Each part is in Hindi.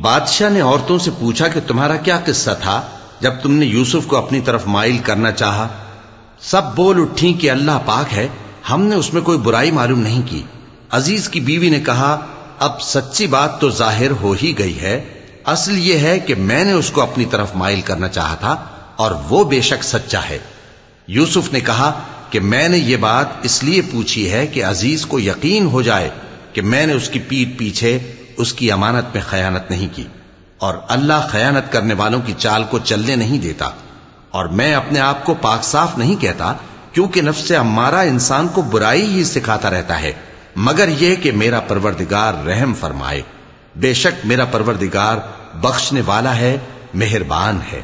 बादशाह ने औरतों से पूछा कि तुम्हारा क्या किस्सा था, जब तुमने यूसुफ को अपनी तरफ़ माइल करना चाहा? सब बोल उठी कि अल्लाह पाक है, हमने उसमें कोई बुराई मालूम नहीं की। अज़ीज़ की बीवी ने कहा, अब सच्ची बात तो ज़ाहिर हो ही गई है। असल ये है कि मैंने उसको अपनी तरफ़ माइल करना चाहा था, और वो बेशक सच्चा है। यूसुफ ने कहा कि मैंने ये बात इसलिए पूछी है कि अज़ीज़ को यकीन हो जाए कि मैंने उसकी पीठ पीछे उसकी अमानत में खयानत नहीं की और अल्लाह खयानत करने वालों की चाल को चलने नहीं देता और मैं अपने आप को पाक साफ नहीं कहता क्योंकि नफ्स अम्मारा इंसान को बुराई ही सिखाता रहता है मगर यह कि मेरा परवरदिगार रहम फरमाए बेशक मेरा परवरदिगार बख्शने वाला है मेहरबान है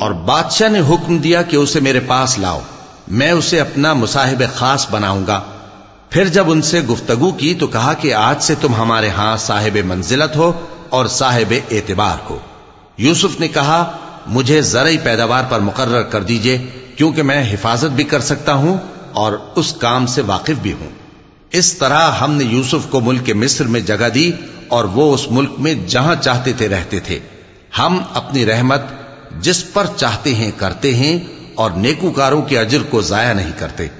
और बादशाह ने हुक्म दिया कि उसे मेरे पास लाओ मैं उसे अपना मुसाहिब खास बनाऊंगा फिर जब उनसे गुफ्तगु की तो कहा कि आज से तुम हमारे यहां साहिब मंजिलत हो और साहिब एतबार हो यूसुफ ने कहा मुझे जरई पैदावार पर मुकर्र कर दीजिए, क्योंकि मैं हिफाजत भी कर सकता हूँ और उस काम से वाकिफ भी हूँ। इस तरह हमने यूसुफ को मुल्क के मिस्र में जगह दी और वो उस मुल्क में जहाँ चाहते थे रहते थे। हम अपनी रहमत जिस पर चाहते हैं करते हैं और नेकूकारों के अजर को जाया नहीं करते।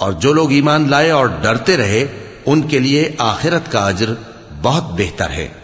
और जो लोग ईमान लाए और डरते रहे, उनके लिए आखिरत का अजर बहुत बेहतर है।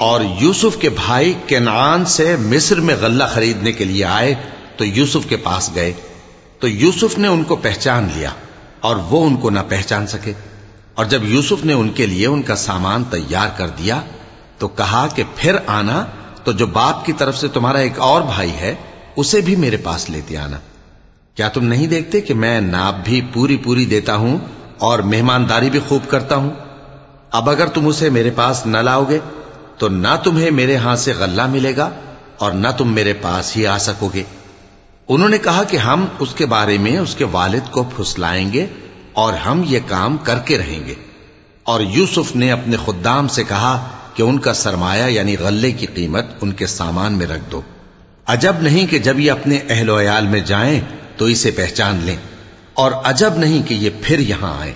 और यूसुफ के भाई केनान से मिस्र में गल्ला खरीदने के लिए आए तो यूसुफ के पास गए तो यूसुफ ने उनको पहचान लिया और वो उनको न पहचान सके। और जब यूसुफ ने उनके लिए उनका सामान तैयार कर दिया तो कहा कि फिर आना तो जो बाप की तरफ़ से तुम्हारा एक और भाई है, उसे भी मेरे पास लेते आना। क्या तुम नहीं देखते कि मैं नाप भी पूरी पूरी देता हूँ और मेहमानदारी भी खूब करता हूँ? अब अगर तुम उसे मेरे पास न लाओगे तो ना तुम्हें मेरे हाथ से गल्ला मिलेगा और ना तुम मेरे पास ही आ सकोगे। उन्होंने कहा कि हम उसके बारे में, उसके वालिद को फुसलाएँगे और हम ये काम करके रहेंगे। और यूसुफ ने अपने खुदाम से कहा कि उनका सरमाया यानी गल्ले की कीमत उनके सामान में रख दो। अजब नहीं कि जब ये अपने अहलोयाल में जाएँ तो इसे पहचान लें। और अजब नहीं कि ये फिर यहाँ आए।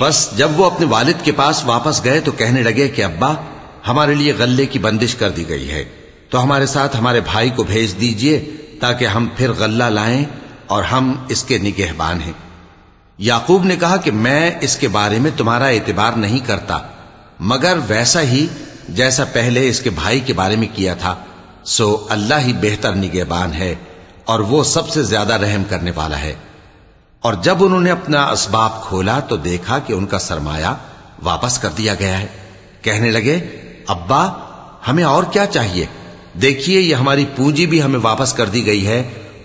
बस जब वो अपने वालिद के पास वापस गए तो कहने लगे कि अब्बा हमारे लिए गल्ले की बंदिश कर दी गई है तो हमारे साथ हमारे भाई को भेज दीजिए ताकि हम फिर गल्ला लाएँ और हम इसके निगहबान हैं। याकूब ने कहा कि मैं इसके बारे में तुम्हारा एतबार नहीं करता, मगर वैसा ही जैसा पहले इसके भाई के बारे में किया था, सो अल्लाह ही बेहतर निगहबान है और वो सबसे ज़्यादा रहम करने वाला है। और जब उन्होंने अपना असबाब खोला तो देखा कि उनका सरमाया वापस कर दिया गया है। कहने लगे, अब्बा, हमें और क्या चाहिए? देखिए, ये हमारी पूंजी भी हमें वापस कर दी गई है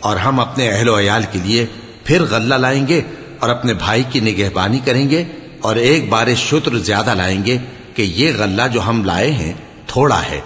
और हम अपने अहलो अयाल के लिए फिर गल्ला लाएँगे और अपने भाई की निगहबानी करेंगे और एक बार शुत्र ज़्यादा लाएँगे कि ये गल्ला जो हम लाए हैं, थोड़ा है।